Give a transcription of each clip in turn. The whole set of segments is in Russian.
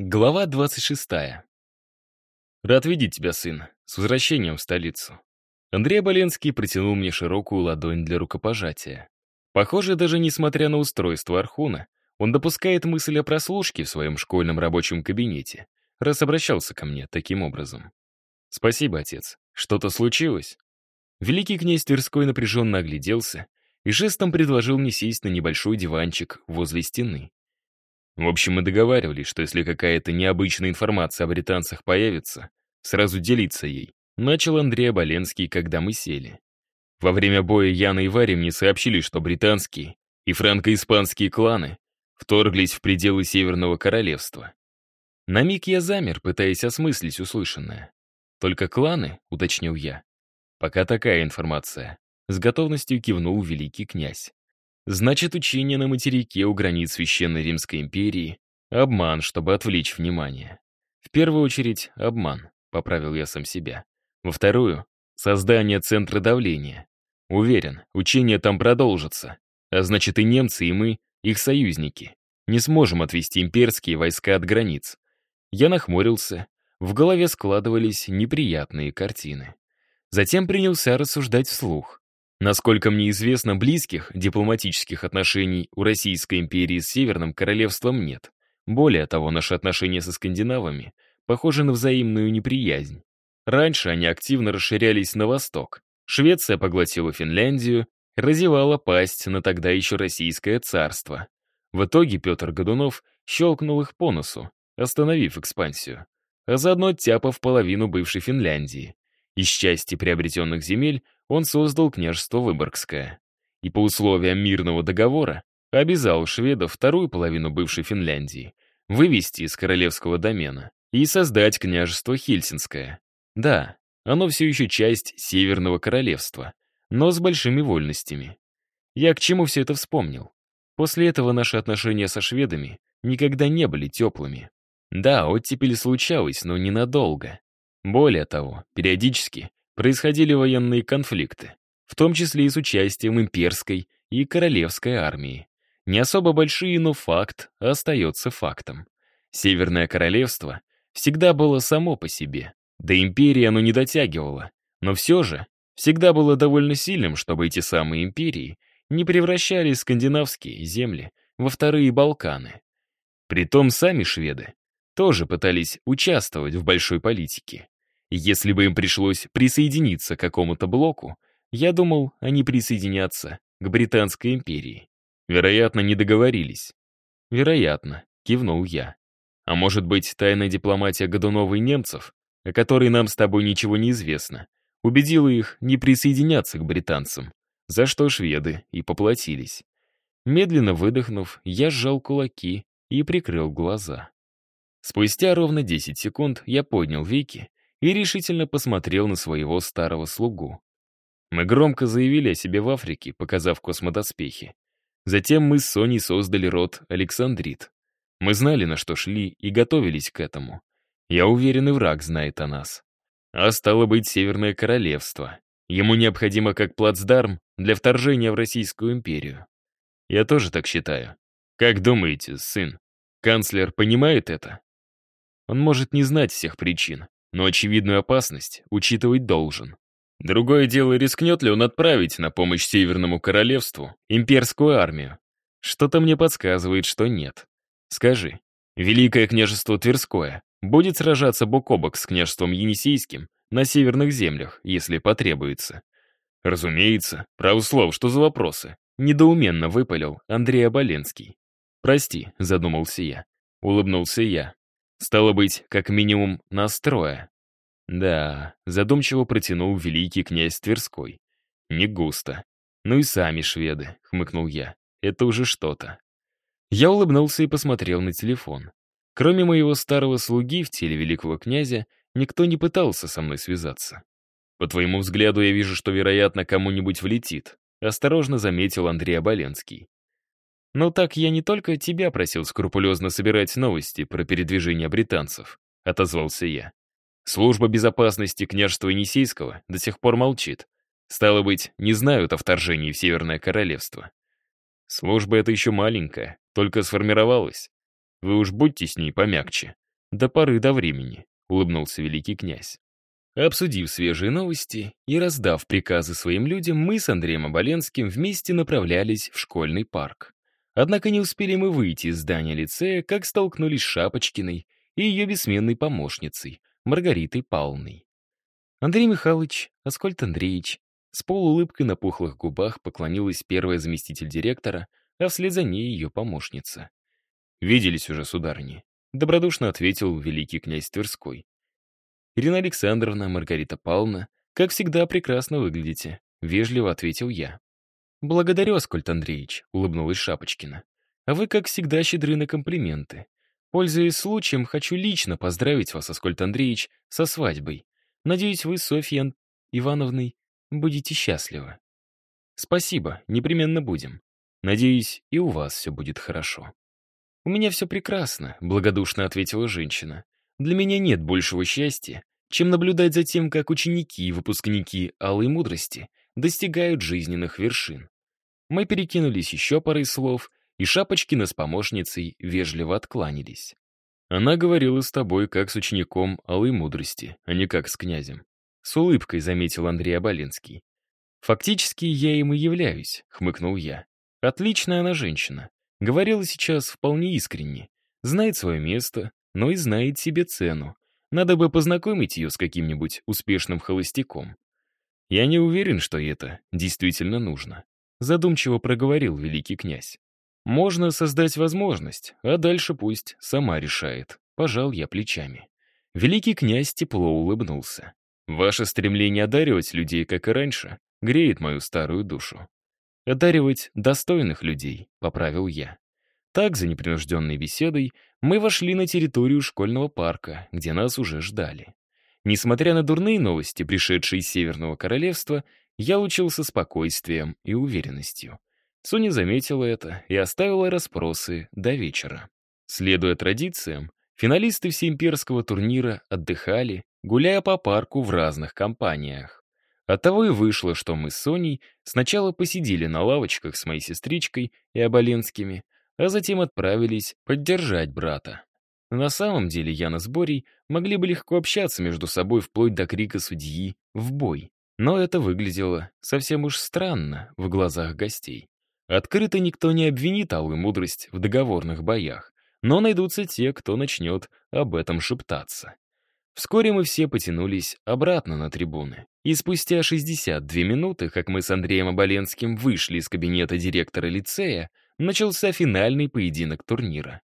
Глава 26. Рад видеть тебя, сын. С возвращением в столицу. Андрей Боленский протянул мне широкую ладонь для рукопожатия. Похоже, даже несмотря на устройство Архуна, он допускает мысль о прослушке в своем школьном рабочем кабинете, раз обращался ко мне таким образом. Спасибо, отец. Что-то случилось? Великий князь Тверской напряженно огляделся и жестом предложил мне сесть на небольшой диванчик возле стены. В общем, мы договаривались, что если какая-то необычная информация о британцах появится, сразу делиться ей. Начал Андрей Оболенский, когда мы сели. Во время боя Яна и Варя мне сообщили, что британские и франко-испанские кланы вторглись в пределы Северного Королевства. На миг я замер, пытаясь осмыслить услышанное. «Только кланы?» — уточнил я. «Пока такая информация». С готовностью кивнул великий князь. Значит, учение на материке у границ Священной Римской империи — обман, чтобы отвлечь внимание. В первую очередь, обман, поправил я сам себя. Во вторую — создание центра давления. Уверен, учение там продолжится. А значит, и немцы, и мы, их союзники, не сможем отвести имперские войска от границ. Я нахмурился, в голове складывались неприятные картины. Затем принялся рассуждать вслух. Насколько мне известно, близких дипломатических отношений у Российской империи с Северным королевством нет. Более того, наши отношения со скандинавами похожи на взаимную неприязнь. Раньше они активно расширялись на восток. Швеция поглотила Финляндию, разевала пасть на тогда еще Российское царство. В итоге Петр Годунов щелкнул их по носу, остановив экспансию, а заодно тяпав половину бывшей Финляндии. Из части приобретенных земель он создал княжество Выборгское. И по условиям мирного договора обязал шведов вторую половину бывшей Финляндии вывести из королевского домена и создать княжество Хельсинское. Да, оно все еще часть Северного королевства, но с большими вольностями. Я к чему все это вспомнил? После этого наши отношения со шведами никогда не были теплыми. Да, оттепель случалась, но ненадолго. Более того, периодически происходили военные конфликты, в том числе и с участием имперской и королевской армии. Не особо большие, но факт остается фактом. Северное королевство всегда было само по себе. До империи оно не дотягивало, но все же всегда было довольно сильным, чтобы эти самые империи не превращали скандинавские земли во вторые Балканы. Притом сами шведы тоже пытались участвовать в большой политике. Если бы им пришлось присоединиться к какому-то блоку, я думал, они присоединятся к Британской империи. Вероятно, не договорились. Вероятно, кивнул я. А может быть, тайная дипломатия Годунова и немцев, о которой нам с тобой ничего не известно, убедила их не присоединяться к британцам, за что шведы и поплатились. Медленно выдохнув, я сжал кулаки и прикрыл глаза. Спустя ровно 10 секунд я поднял веки и решительно посмотрел на своего старого слугу. Мы громко заявили о себе в Африке, показав космодоспехи. Затем мы с Соней создали род Александрит. Мы знали, на что шли, и готовились к этому. Я уверен, и враг знает о нас. А стало быть, Северное Королевство. Ему необходимо как плацдарм для вторжения в Российскую империю. Я тоже так считаю. Как думаете, сын, канцлер понимает это? Он может не знать всех причин, но очевидную опасность учитывать должен. Другое дело, рискнет ли он отправить на помощь Северному Королевству имперскую армию? Что-то мне подсказывает, что нет. Скажи, Великое княжество Тверское будет сражаться бок о бок с княжеством Енисейским на северных землях, если потребуется? Разумеется, право слово, что за вопросы? Недоуменно выпалил Андрей Оболенский. «Прости», — задумался я. Улыбнулся я. Стало быть, как минимум настроя. Да, задумчиво протянул великий князь Тверской. Не густо. Ну и сами шведы, хмыкнул я. Это уже что-то. Я улыбнулся и посмотрел на телефон. Кроме моего старого слуги в теле великого князя, никто не пытался со мной связаться. По твоему взгляду, я вижу, что, вероятно, кому-нибудь влетит. Осторожно заметил Андрей Оболенский. «Но так я не только тебя просил скрупулезно собирать новости про передвижение британцев», — отозвался я. «Служба безопасности княжества Енисейского до сих пор молчит. Стало быть, не знают о вторжении в Северное Королевство. Служба эта еще маленькая, только сформировалась. Вы уж будьте с ней помягче», До поры до времени, улыбнулся великий князь. Обсудив свежие новости и раздав приказы своим людям, мы с Андреем Оболенским вместе направлялись в школьный парк. Однако не успели мы выйти из здания лицея, как столкнулись с Шапочкиной и ее бессменной помощницей, Маргаритой Павловной. Андрей Михайлович, Аскольд Андреевич, с полуулыбкой на пухлых губах поклонилась первая заместитель директора, а вслед за ней ее помощница. «Виделись уже, сударыни», — добродушно ответил великий князь Тверской. «Ирина Александровна, Маргарита Павловна, как всегда прекрасно выглядите», — вежливо ответил я. «Благодарю, Аскольд Андреевич», — улыбнулась Шапочкина. «А вы, как всегда, щедры на комплименты. Пользуясь случаем, хочу лично поздравить вас, Аскольд Андреевич, со свадьбой. Надеюсь, вы с Софьей Ивановной будете счастливы». «Спасибо, непременно будем. Надеюсь, и у вас все будет хорошо». «У меня все прекрасно», — благодушно ответила женщина. Для меня нет большего счастья, чем наблюдать за тем, как ученики и выпускники Алой Мудрости достигают жизненных вершин. Мы перекинулись еще парой слов, и Шапочкина с помощницей вежливо откланялись. Она говорила с тобой как с учеником Алой Мудрости, а не как с князем. С улыбкой заметил Андрей Абалинский. «Фактически я им и являюсь», — хмыкнул я. «Отличная она женщина. Говорила сейчас вполне искренне. Знает свое место, но и знает себе цену. Надо бы познакомить ее с каким-нибудь успешным холостяком. Я не уверен, что это действительно нужно. Задумчиво проговорил великий князь. Можно создать возможность, а дальше пусть сама решает. Пожал я плечами. Великий князь тепло улыбнулся. Ваше стремление одаривать людей, как и раньше, греет мою старую душу. Одаривать достойных людей, поправил я. Так, за непринужденной беседой, мы вошли на территорию школьного парка, где нас уже ждали. Несмотря на дурные новости, пришедшие из Северного Королевства, я учился спокойствием и уверенностью. Соня заметила это и оставила расспросы до вечера. Следуя традициям, финалисты всеимперского турнира отдыхали, гуляя по парку в разных компаниях. Оттого и вышло, что мы с Соней сначала посидели на лавочках с моей сестричкой и Оболенскими, а затем отправились поддержать брата. На самом деле Яна с Борей могли бы легко общаться между собой вплоть до крика судьи «в бой». Но это выглядело совсем уж странно в глазах гостей. Открыто никто не обвинит Алую Мудрость в договорных боях, но найдутся те, кто начнет об этом шептаться. Вскоре мы все потянулись обратно на трибуны. И спустя 62 минуты, как мы с Андреем Оболенским вышли из кабинета директора лицея, начался финальный поединок турнира.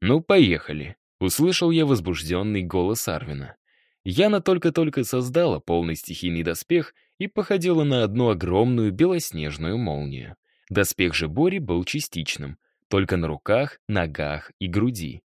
«Ну, поехали», — услышал я возбужденный голос Арвина. Яна только-только создала полный стихийный доспех и походила на одну огромную белоснежную молнию. Доспех же Бори был частичным, только на руках, ногах и груди.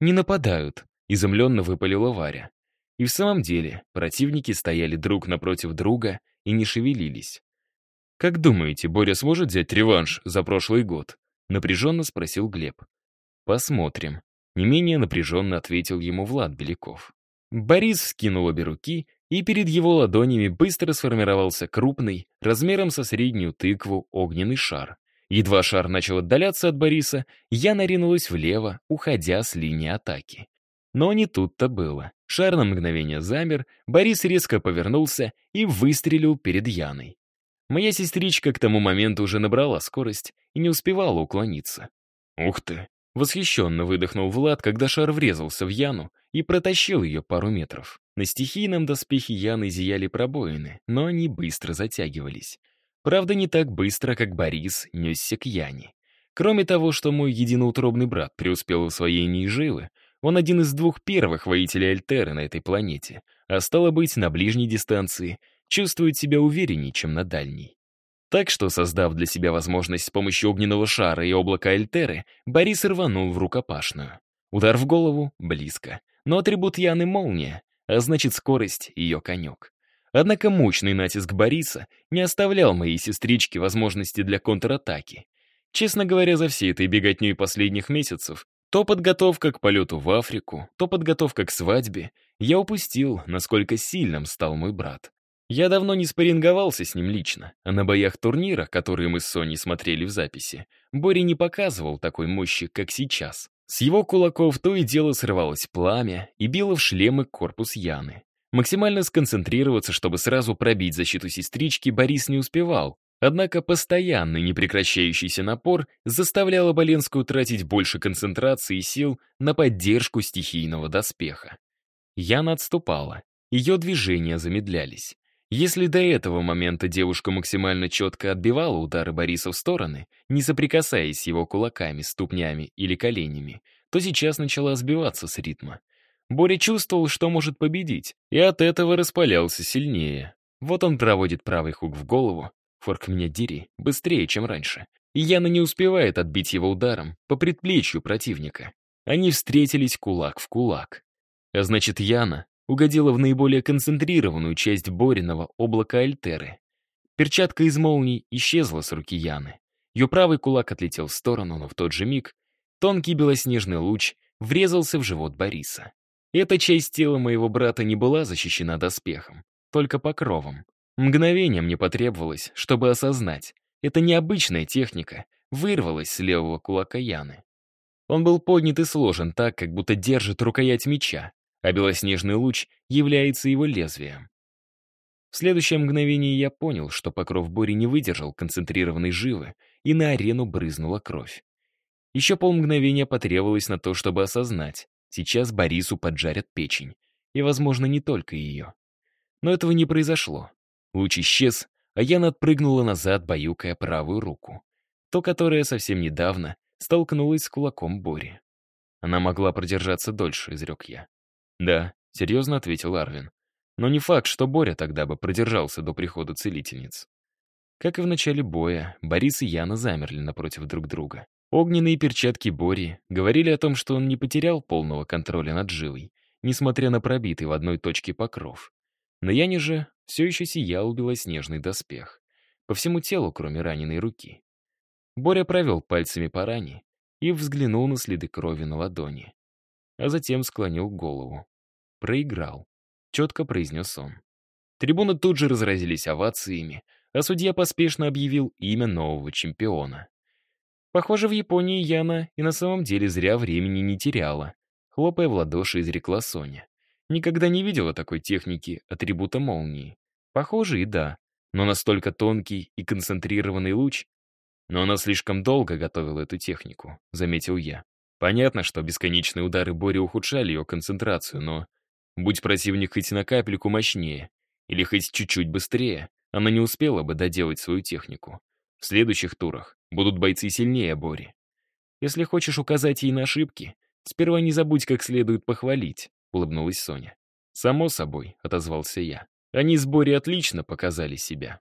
«Не нападают», — изумленно выпалила Варя. И в самом деле противники стояли друг напротив друга и не шевелились. «Как думаете, Боря сможет взять реванш за прошлый год?» Напряженно спросил Глеб. «Посмотрим». Не менее напряженно ответил ему Влад Беляков. Борис скинул обе руки, и перед его ладонями быстро сформировался крупный, размером со среднюю тыкву, огненный шар. Едва шар начал отдаляться от Бориса, я наринулась влево, уходя с линии атаки. Но не тут-то было. Шар на мгновение замер, Борис резко повернулся и выстрелил перед Яной. Моя сестричка к тому моменту уже набрала скорость и не успевала уклониться. «Ух ты!» — восхищенно выдохнул Влад, когда шар врезался в Яну и протащил ее пару метров. На стихийном доспехе Яны зияли пробоины, но они быстро затягивались. Правда, не так быстро, как Борис несся к Яне. Кроме того, что мой единоутробный брат преуспел в освоении жилы, он один из двух первых воителей Альтеры на этой планете, а стало быть, на ближней дистанции чувствует себя увереннее, чем на дальней. Так что, создав для себя возможность с помощью огненного шара и облака Альтеры, Борис рванул в рукопашную. Удар в голову — близко. Но атрибут Яны — молния, а значит, скорость — ее конек. Однако мощный натиск Бориса не оставлял моей сестричке возможности для контратаки. Честно говоря, за всей этой беготней последних месяцев, то подготовка к полету в Африку, то подготовка к свадьбе, я упустил, насколько сильным стал мой брат. Я давно не спарринговался с ним лично, а на боях турнира, которые мы с Соней смотрели в записи, Бори не показывал такой мощи, как сейчас. С его кулаков то и дело срывалось пламя и било в шлемы корпус Яны. Максимально сконцентрироваться, чтобы сразу пробить защиту сестрички, Борис не успевал. Однако постоянный непрекращающийся напор заставлял Оболенскую тратить больше концентрации и сил на поддержку стихийного доспеха. Яна отступала, ее движения замедлялись. Если до этого момента девушка максимально четко отбивала удары Бориса в стороны, не соприкасаясь с его кулаками, ступнями или коленями, то сейчас начала сбиваться с ритма. Боря чувствовал, что может победить, и от этого распалялся сильнее. Вот он проводит правый хук в голову, форк меня дери, быстрее, чем раньше. И Яна не успевает отбить его ударом по предплечью противника. Они встретились кулак в кулак. А значит, Яна угодила в наиболее концентрированную часть Бориного облака Альтеры. Перчатка из молний исчезла с руки Яны. Ее правый кулак отлетел в сторону, но в тот же миг тонкий белоснежный луч врезался в живот Бориса. Эта часть тела моего брата не была защищена доспехом, только покровом. Мгновение мне потребовалось, чтобы осознать. Это необычная техника вырвалась с левого кулака Яны. Он был поднят и сложен так, как будто держит рукоять меча, а белоснежный луч является его лезвием. В следующее мгновение я понял, что покров Бори не выдержал концентрированной живы, и на арену брызнула кровь. Еще полмгновения потребовалось на то, чтобы осознать, сейчас Борису поджарят печень, и, возможно, не только ее. Но этого не произошло. Луч исчез, а я надпрыгнула назад, баюкая правую руку. То, которое совсем недавно столкнулась с кулаком Бори. Она могла продержаться дольше, изрек я. «Да», — серьезно ответил Арвин. «Но не факт, что Боря тогда бы продержался до прихода целительниц». Как и в начале боя, Борис и Яна замерли напротив друг друга. Огненные перчатки Бори говорили о том, что он не потерял полного контроля над жилой, несмотря на пробитый в одной точке покров. На Яне же все еще сиял белоснежный доспех. По всему телу, кроме раненой руки. Боря провел пальцами по ране и взглянул на следы крови на ладони. А затем склонил голову. Проиграл. Четко произнес он. Трибуны тут же разразились овациями, а судья поспешно объявил имя нового чемпиона. Похоже, в Японии Яна и на самом деле зря времени не теряла. Хлопая в ладоши, изрекла Соня. Никогда не видела такой техники атрибута молнии. Похоже и да, но настолько тонкий и концентрированный луч. Но она слишком долго готовила эту технику, заметил я. Понятно, что бесконечные удары Бори ухудшали ее концентрацию, но Будь противник хоть на капельку мощнее, или хоть чуть-чуть быстрее, она не успела бы доделать свою технику. В следующих турах будут бойцы сильнее Бори. Если хочешь указать ей на ошибки, сперва не забудь как следует похвалить, улыбнулась Соня. Само собой, отозвался я. Они с Бори отлично показали себя.